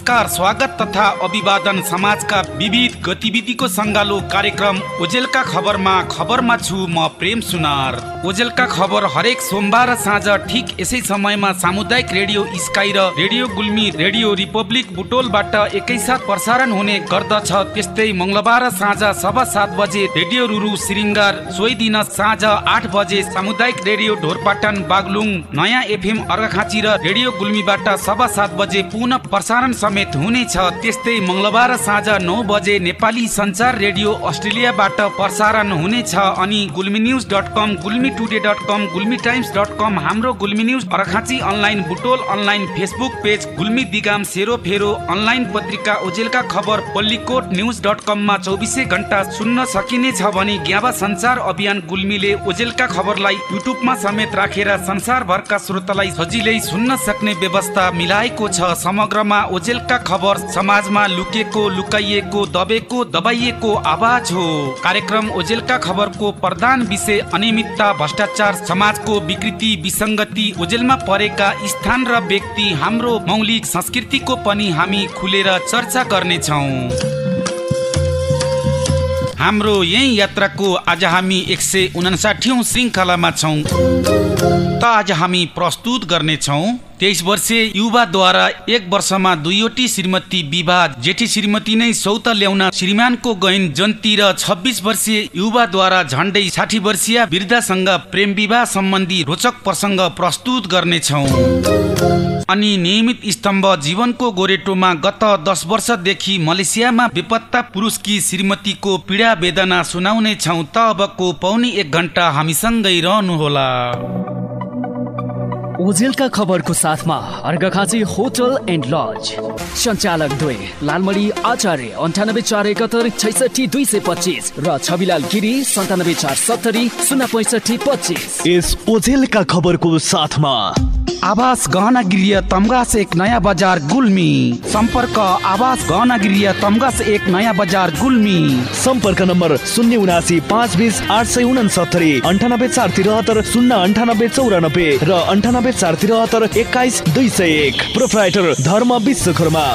नमस्कार स्वागत तथा अभिवादन। समाजका विविध गतिविधिको सङ्गालो कार्यक्रम ओजेलका खबरमा। खबरमा छु म प्रेम सुनार। ओजेलका खबर हरेक सोमबार साँझ ठिक यसै समयमा सामुदायिक रेडियो स्काई र रेडियो गुल्मी रेडियो रिपब्लिक बुटोलबाट एकैसाथ प्रसारण हुने गर्दछ। त्यस्तै मङ्गलबार साँझ सभा सात बजे रेडियो रुरु श्रृङ्गार सोही दिन साँझ आठ बजे सामुदायिक रेडियो ढोरपाटन बागलुङ। नयाँ एफएम अर्घाखाँची र रेडियो गुल्मीबाट सभा सात बजे पुनः प्रसारण समेत हुनेछ त्यस्तै मङ्गलबार साँझ नौ बजे नेपाली सञ्चार रेडियो अस्ट्रेलियाबाट प्रसारण हुनेछ अनि Gulmi news dot com Gulmi today dot com Gulmi Times dot com हाम्रो Gulmi news Arghakhanchi online Butwal online Facebook page Gulmi Digam सेरो फेरो अनलाइन पत्रिका ओजेलका खबर पल्लीकोट न्युज डट कममा चौबिसै घन्टा सुन्न सकिनेछ भने ग्याबा सञ्चार अभियान गुल्मीले ओजेलका खबरलाई युट्युबमा समेत राखेर संसारभरका श्रोतालाई सजिलै सुन्न सक्ने व्यवस्था मिलाएको छ। समग्रमा ओजेलका खबर समाजमा लुकेको लुकाइएको दबेको दबाइएको आवाज हो। कार्यक्रम ओजेलका खबरको प्रधान विषय अनियमितता भ्रष्टाचार समाजको विकृति विसङ्गति ओजेलमा परेका स्थान र व्यक्ति हाम्रो मौलिक संस्कृतिको पनि हामी खुलेर चर्चा गर्नेछौँ। हाम्रो यही यात्राको आज हामी एक सय उनासाठीौँ श्रृङ्खलामा छौँ। त आज हामी प्रस्तुत गर्नेछौँ तेइस वर्षीय युवाद्वारा एक वर्षमा दुईवटी श्रीमती विवाह जेठी श्रीमती नै सौत ल्याउन श्रीमानको गैन जन्ती र छब्बिस वर्षीय युवाद्वारा झन्डै साठी वर्षीय वृद्धासँग प्रेम विवाह सम्बन्धी रोचक प्रसङ्ग प्रस्तुत गर्नेछौँ। अनि नियमित स्तम्भ जीवनको गोरेटोमा गत दस वर्षदेखि मलेसियामा बेपत्ता पुरुषकी श्रीमतीको पीडा वेदना सुनाउने छौँ त अबको पौनी एक घन्टा हामीसँगै रहनुहोला। ओजेलका खबरको साथमा अर्घखाँची होटल एन्ड लज। सञ्चालक दुई लालमणि आचार्य अन्ठानब्बे चार एकहत्तर छैसठी दुई सय पच्चिस र छविलाल गिरी सन्तानब्बे चार सत्तरी शून्य पैँसठी पच्चिस। यस ओझेलका खबरको साथमा आवास गहना गृह तमगास एक नयाँ बजार गुल्मी। सम्पर्क आवास गहना गृह तमगास एक नयाँ बजार गुल्मी। सम्पर्क नम्बर शून्य उनासी पाँच बिस आठ सय उनासत्तरी अन्ठानब्बे चार त्रिहत्तर शून्य अन्ठानब्बे चौरानब्बे र अन्ठानब्बे चार त्रिहत्तर एक्काइस दुई सय एक। प्रोप्राइटर धर्म विश्वकर्मा।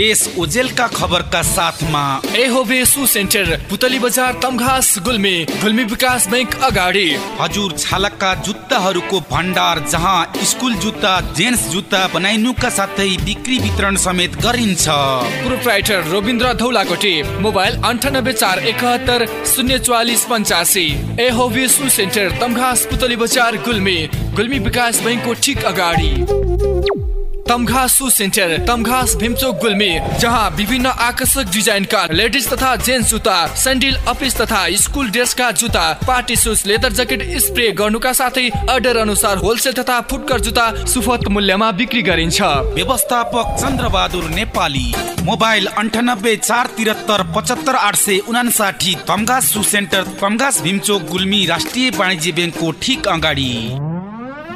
यस ओजेलका खबरका साथमा एहोबे सु सेन्टर पुतली बजार तमघास गुल्मी गुल्मी विकास बैंक अगाडि। हजुर छालकका जुत्ताहरूको भण्डार जहाँ स्कुल जुत्ता जेन्ट्स जुत्ता बनाइनुका साथै बिक्री वितरण समेत गरिन्छ। प्रोप्राइटर रविन्द्र धौलाकोटी मोबाइल अन्ठानब्बे चार एकहत्तर शून्य चौवालिस पञ्चासी। एहोबे सु सेन्टर तमघास पुतली बजार गुल्मी गुल्मी विकास बैंकको ठिक अगाडि। तमघास सु सेन्टर तमघास भीमचोक गुल्मी जहाँ विभिन्न आकर्षक डिजाइनका लेडिज तथा जेन्ट्स जुत्ता सेन्डिल अफिस तथा स्कुल ड्रेसका जुत्ता party shoes leather jacket spray गर्नुका साथै अर्डर अनुसार होलसेल तथा फुटकर जुत्ता सुपथ मूल्यमा बिक्री गरिन्छ। व्यवस्थापक चन्द्रबहादुर नेपाली मोबाइल अन्ठानब्बे चार त्रिहत्तर पचहत्तर आठ सय उनासाठी तमघास सु सेन्टर तमघास भीमचोक गुल्मी राष्ट्रिय वाणिज्य ब्याङ्कको ठिक अगाडि।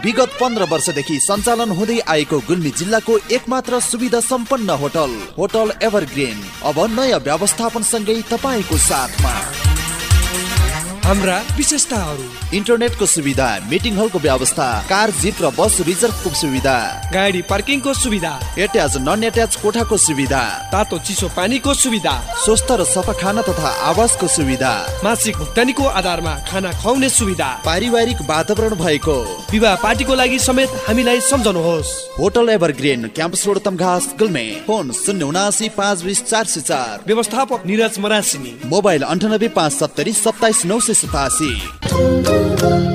विगत पन्ध्र वर्षदेखि सञ्चालन हुँदै आएको गुल्मी जिल्लाको एकमात्र सुविधा सम्पन्न होटल होटल एभरग्रिन। अब नयाँ व्यवस्थापनसँगै तपाईँको साथमा। हाम्रा विशेषताहरू। इन्टरनेटको सुविधा मिटिङ हलको व्यवस्था कार जिप र बस रिजर्भको सुविधा। गाडी पार्किङको सुविधा। एट्याच नन एट्याच कोठाको सुविधा। तातो चिसो पानीको सुविधा। स्वस्थ र सफा खाना तथा आवासको सुविधा। मासिक भुक्तानीको आधारमा खाना खुवाउने सुविधा। पारिवारिक वातावरण भएको। विवाह पार्टीको लागि समेत हामीलाई सम्झनुहोस्। Hotel evergreen campus road Tamghas Gulmi. Phone शून्य उनासी पाँच बिस चार सय चार। व्यवस्थापक निरज मरासिनी। मोबाइल अन्ठानब्बे पाँच सत्तरी सत्ताइस नौ सय sotasse.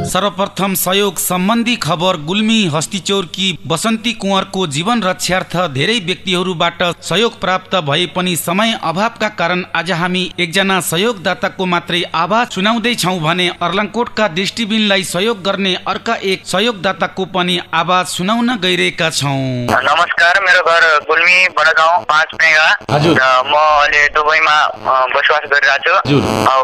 सर्वप्रथम सहयोग सम्बन्धी खबर गुल्मी हस्तिचौरकी बसन्ती कुँवरको जीवन रक्षार्थ धेरै व्यक्तिहरूबाट सहयोग प्राप्त भए पनि समय अभावका कारण आज हामी एकजना सहयोगदाताको मात्रै आवाज सुनाउँदैछौ भने अर्लङकोटका दृष्टिबिनलाई सहयोग गर्ने अर्का एक सहयोगदाताको पनि आवाज सुनाउन गइरहेका छौँ। नमस्कार मेरो घर गुल्मी बडगाउँ पाँच मेगा। म अहिले दुबईमा बसोबास गरिरहेको छु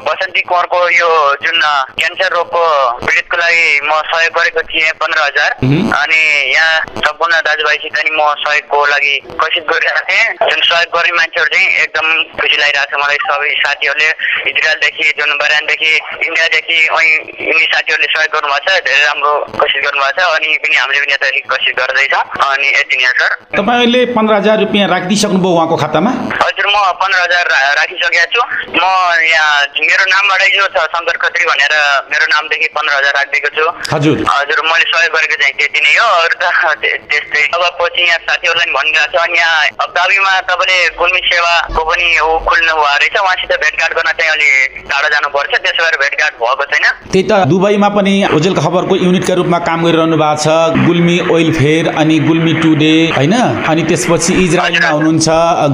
बसन्ती कुँवरको यो जुन क्यान्सर क्यान्सर रोगको पीडितको लागि म सहयोग गरेको थिएँ पन्ध्र हजार। अनि यहाँ सम्पूर्ण दाजुभाइसित नि म सहयोगको लागि कोसिस गरिरहेको थिएँ। जुन सहयोग गर्ने मान्छेहरू चाहिँ एकदम खुसी लागिरहेको छ मलाई। सबै साथीहरूले इजरायलदेखि जुन बरानदेखि इन्डियादेखि अनि यिनी साथीहरूले सहयोग गर्नुभएको छ। धेरै राम्रो कोसिस गर्नुभएको छ। अनि पनि हामीले पनि यता कोसिस गर्दैछौँ। अनि यति नै सर। तपाईँले पन्ध्र हजार रुपियाँ राखिदिइसक्नुभयो उहाँको खातामा? हजुर म पन्ध्र हजार राखिसकेको छु। म यहाँ मेरो नामबाटै जो छ शङ्कर खत्री भनेर मेरो नामदेखि पन्ध्र हजार राखिदिएको छु। हजुर। हजुर मैले सहयोग गरेको चाहिँ त्यति नै हो। अरू त त्य- त्यस्तै। अब पछि यहाँ साथीहरूलाई पनि भनिरहेको छ। अनि यहाँ अब्दाबीमा तपाईँले गुल्मी सेवाको पनि ऊ खोल्नु भएको रहेछ। उहाँसित भेटघाट गर्न चाहिँ अलि टाढो जानुपर्छ। त्यसो भएर भेटघाट भएको छैन। त्यही त दुबईमा पनि ओजेल खबरको युनिटका रूपमा काम गरिरहनु भएको छ। गुल्मी ओइल फेयर अनि गुल्मी टुडे होइन? अनि त्यसपछि इजरायलमा हुनुहुन्छ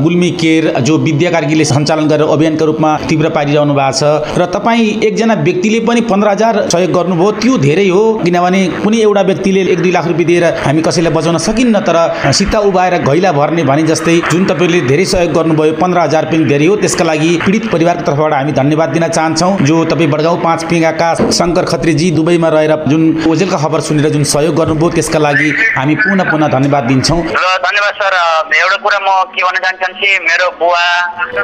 गुल्मी केयर जो विद्या कार्कीले सञ्चालन गरेर अभियानका रूपमा तीव्र पारिरहनु भएको छ। र तपाईँ एकजना व्यक्तिले पनि पन्ध्र हजार सहयोग गर्नुभयो त्यो धेरै हो। किनभने कुनै एउटा व्यक्तिले एक दुई लाख रुपियाँ दिएर हामी कसैलाई बचाउन सकिन्न तर सिता उभाएर घैला भर्ने भने जस्तै जुन तपाईँले धेरै सहयोग गर्नुभयो पन्ध्र हजार पनि धेरै हो। त्यसका लागि पीडित परिवारको तर्फबाट हामी धन्यवाद दिन चाहन्छौँ जो तपाईँ बडगाउँ पाँच पिँगाका शङ्कर खत्रीजी दुबईमा रहेर जुन ओजेलका खबर सुनेर जुन सहयोग गर्नुभयो त्यसका लागि हामी पुनः पुनः धन्यवाद दिन्छौँ। धन्यवाद सर। एउटा कुरा म के भन्न चाहन्छु मेरो बुवा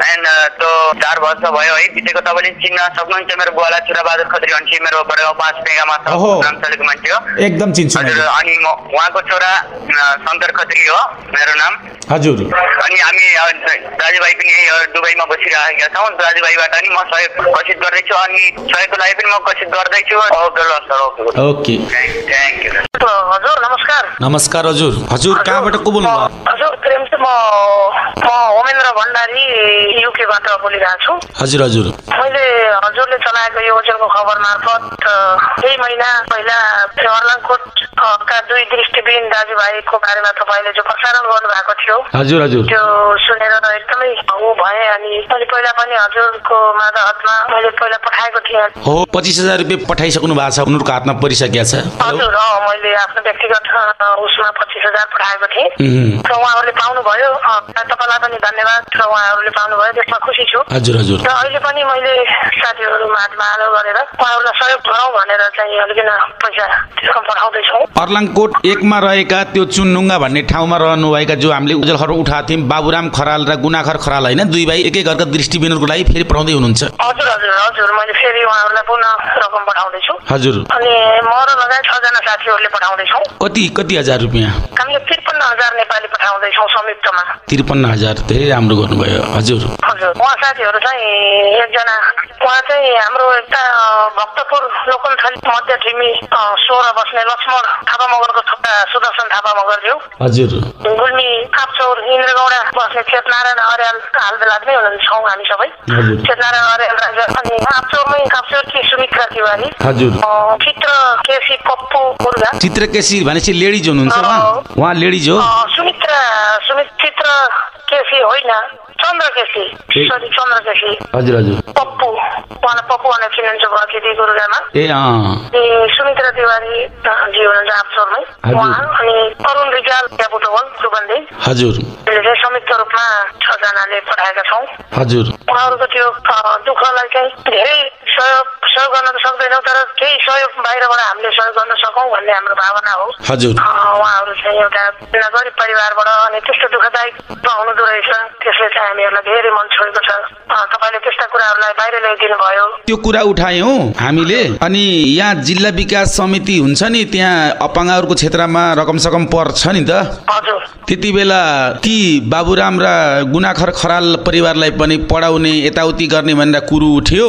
एन्ड त्यो चार वर्ष भयो है बितेको तपाईँले चिन्न सक्नुहुन्छ मेरो बुवालाई चुराबहादुर खत्री भन्छ। मेरो बडगाउँ पाँच पेगामा ओहो। नाम चलेको मान्छे हो। एकदम चिन्छु हजुर। अनि म उहाँको छोरा शङ्कर खत्री हो मेरो नाम। हजुर। अनि हामी दाजुभाइ पनि यही दुबईमा बसिरहेका छौँ। दाजुभाइबाट नि म सहयोग कोसिस गर्दैछु अनि सहयोगको लागि पनि म कोसिस गर्दैछु। ओके ल sir. Okay. Okay thank you हजुर नमस्कार। नमस्कार हजुर। हजुर कहाँबाट को बोल्नु हजुर प्रेम चाहिँ म म होमेन्द्र भण्डारी युकेबाट बोलिरहेको छु। हजुर हजुर। मैले हजुरले चलाएको यो ओजेलको खबर मार्फत अ, केही महिना पहिला अर्लाङकोट अ, का दुई दृष्टिबिन दाजुभाइको बारेमा तपाईँले जो प्रसारण गर्नुभएको थियो हजुर हजुर। त्यो सुनेर एकदमै ऊ भएँ अनि मैले पहिला पनि हजुरको मादहतमा मैले पहिला पठाएको थिएँ। हो पच्चिस हजार रुपियाँ पठाइसक्नु भएको छ उनीहरूको हातमा परिसकेको छ। हजुर मैले आफ्नो व्यक्तिगत उसमा पच्चिस हजार पठाएको थिएँ। र उहाँहरूले पाउनुभयो तपाईँलाई पनि धन्यवाद र उहाँहरूले पाउनुभयो त्यसमा खुसी छु। हजुर हजुर। र अहिले पनि मैले साथीहरू माझमा आलो गरेर उहाँहरूलाई सहयोग गरौँ भनेर चाहिँ अलिकति पैसा पठाउँदैछौँ। अर्लाङकोट एकमा रहेका त्यो चुनडुङ्गा भन्ने ठाउँमा रहनुभएका जो हामीले उजेल खबर उठाएको थियौँ बाबुराम खराल र गुनाखर खराल होइन? दुई भाइ एकै घरका दृष्टिबिनहरूको लागि फेरि पठाउँदै हुनुहुन्छ। हजुर हजुर हजुर मैले फेरि उहाँहरूलाई पुनः रकम पठाउँदैछु। हजुर। अनि म र लगायत छजना साथीहरूले पठाउँदैछौँ। कति कति हजार रुपियाँ? हामीले त्रिपन्न हजार नेपाली पठाउँदैछौँ संयुक्तमा। त्रिपन्न हजार धेरै राम्रो गर्नुभयो हजुर। हजुर उहाँ साथीहरू चाहिँ एकजना उहाँ चाहिँ हाम्रो यता अ, भक्तपुर लोकनथली मध्य ठिमी सोह्र बस्ने लक्ष्मण थापा मगरको छोरा सुदर्शन थापा मगरज्यू हजुर। गुल्मी कापचौर इन्द्रगौडा बस्ने चेतनारायण अर्याल हाल बेलामै हुन्छौँ हामी सबै। चेतनारायण अर्याल राजा अनि कापचौरमै कापचौरकी सुमित्रा तिवारी। हजुर। चित्र केसी पप्पू मुर्गा। चित्रकेशी भनेपछि लेडिज हुनुहुन्छ उहाँ। लेडिज हो। सुमित्रा सुमित चित्र केसी होइन। चन्द्र केसी सरी चन्द्र केसी हजुर हजुर पप्पू उहाँलाई पप्पू भनेर चिनिन्छ भतिदी गुरुगामा ए सुमित्रा तिवारी जी हुनुहुन्छ आप्सोरमै हजुर। उहाँ अनि अरुण रिजाल क्यापुटोवल सुगन्धी हजुर चाहिँ संयुक्त रूपमा छजनाले पठाएका छौँ हजुर उहाँहरूको त्यो दुःखलाई चाहिँ धेरै सहयोग सहयोग गर्न त सक्दैनौँ तर केही सहयोग बाहिरबाट हामीले सहयोग गर्न सकौँ भन्ने हाम्रो भावना हो हजुर उहाँहरू चाहिँ एउटा गरिब परिवारबाट अनि त्यस्तो दुःखदायक हुनुहुँदो रहेछ त्यसले चाहिँ हामीहरूलाई धेरै मन छोएको छ। तपाईँले त्यस्ता कुराहरूलाई बाहिर ल्याइदिनु भयो त्यो कुरा उठायौँ हामीले। अनि यहाँ जिल्ला विकास समिति हुन्छ नि त्यहाँ अपाङ्गहरूको क्षेत्रमा रकम सकम पर्छ नि त। हजुर। त्यति बेला ती बाबुराम र गुनाखर खराल परिवारलाई पनि पढाउने यताउति गर्ने भनेर कुरो उठ्यो।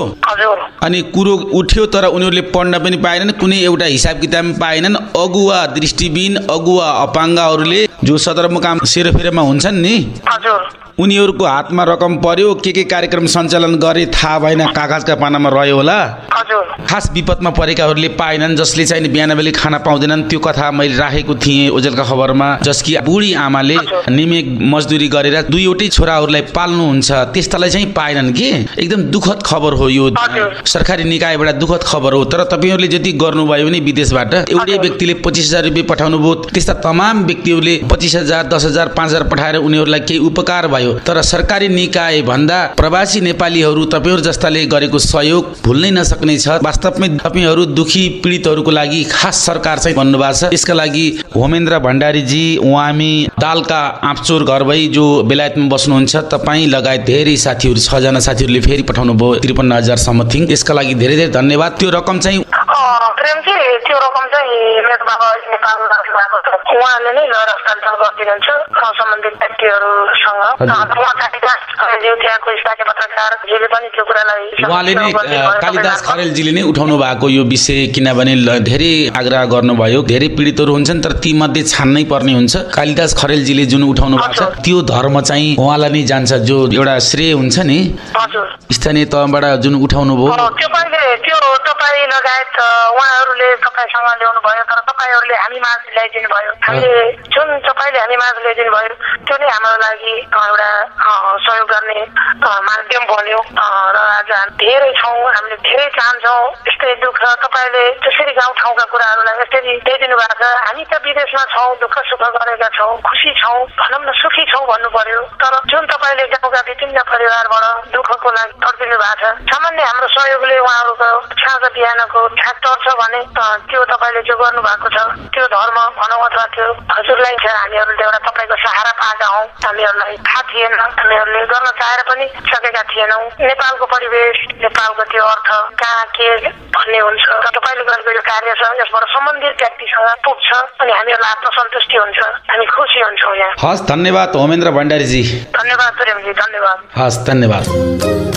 अनि कुरो उठ्यो तर उनीहरूले पढ्न पनि पाएनन् कुनै एउटा हिसाब किताब पनि पाएनन्। अगुवा दृष्टिबिन अगुवा अपाङ्गहरूले जो सदरमुकाम सेरोफेरोमा हुन्छन् नि उनीहरूको हातमा रकम पर्यो के के कार्यक्रम सञ्चालन गरे थाहा भएन कागजका पानामा रह्यो होला? खास विपदमा परेकाहरूले पाएनन् जसले चाहिँ नि बिहान बेली खाना पाउँदैनन्। त्यो कथा मैले राखेको थिएँ ओजेलका खबरमा जसकी बुढी आमाले निमेक मजदुरी गरेर दुईवटै छोराहरूलाई पाल्नुहुन्छ त्यस्तालाई चाहिँ पाएनन् कि? एकदम दुःखद खबर हो यो। सरकारी निकायबाट दुःखद खबर हो। तर तपाईँहरूले जति गर्नुभयो भने विदेशबाट एउटै व्यक्तिले पच्चिस हजार रुपियाँ पठाउनु भयो त्यस्ता तमाम व्यक्तिहरूले पच्चिस हजार दस हजार पाँच हजार पठाएर उनीहरूलाई केही उपकार भयो। भयो। तर सरकारी निकाय भन्दा प्रवासी नेपालीहरू तपाईँहरू जस्ताले गरेको सहयोग भुल्नै नसक्ने छ। वास्तवमै तपाईँहरू दुखी पीडितहरूको लागि खास सरकार चाहिँ भन्नुभएको छ। यसका लागि होमेन्द्र भण्डारीजी उहाँमी दालका आँपचोर घर भई जो बेलायतमा बस्नुहुन्छ तपाईँ लगायत धेरै साथीहरू छजना साथीहरूले फेरि पठाउनु भयो त्रिपन्न हजार समथिङ यसका लागि धेरै धेरै धन्यवाद। त्यो रकम चाहिँ प्रेमजी त्यो रकम चाहिँ मेरो बाबा अहिले नेपाल राख्नु भएको छ। उहाँले नै हस्तान्तरण गरिदिनुहुन्छ अ, सम्बन्धित व्यक्तिहरूसँग। त्यहाँको स्थानीय पत्रकार जेले पनि त्यो कुरालाई उहाँले नै। कालिदास खरेलजीले नै उठाउनु भएको यो विषय किनभने धेरै आग्रह गर्नुभयो। धेरै पीडितहरू हुन्छन् तर ती मध्ये छान्नै पर्ने हुन्छ। कालिदास खरेलजीले जुन उठाउनु भएको छ त्यो धर्म चाहिँ उहाँलाई नै जान्छ। जो एउटा श्रेय हुन्छ नि। स्थानीय तहबाट जुन उठाउनु भयो। त्यो पहिले त्यो तपाईँ लगायत उहाँहरूले तपाईँसँग ल्याउनु भयो तर तपाईँहरूले हामी माझ ल्याइदिनु भयो हामीले जुन तपाईँले हामी माझ ल्याइदिनु भयो त्यो नै हाम्रो लागि एउटा सहयोग गर्ने माध्यम बन्यो। र आज हामी धेरै छौँ हामीले धेरै चाहन्छौँ यस्तै दुःख तपाईँले त्यसरी गाउँठाउँका कुराहरूलाई यसरी ल्याइदिनु भएको छ। हामी त विदेशमा छौँ दुःख सुख गरेका छौँ खुसी छौँ भनौँ न सुखी छौँ भन्नु पर्यो। तर जुन तपाईँले गाउँका विभिन्न परिवारबाट दुःखको लागि तर्किनु भएको छ। सामान्य हाम्रो सहयोगले उहाँहरूको साँझ बिहानको ठ्याक टर्छ भने त्यो तपाईँले जो गर्नु भएको छ त्यो धर्म भनौँ अथवा त्यो हजुरलाई हामीहरूले एउटा तपाईँको सहारा पाएका हौँ। हामीहरूलाई थाहा थिएन हामीहरूले गर्न चाहेर पनि सकेका थिएनौँ। नेपालको परिवेश नेपालको त्यो अर्थ कहाँ के भन्ने हुन्छ तपाईँले गरेको यो कार्य छ यसबाट सम्बन्धित व्यक्तिसँग पुग्छ अनि हामीहरूलाई आत्मसन्तुष्टि हुन्छ हामी खुसी हुन्छौँ यहाँ। हस् धन्यवाद होमेन्द्र भण्डारीजी। धन्यवाद प्रेमजी धन्यवाद। हस् धन्यवाद।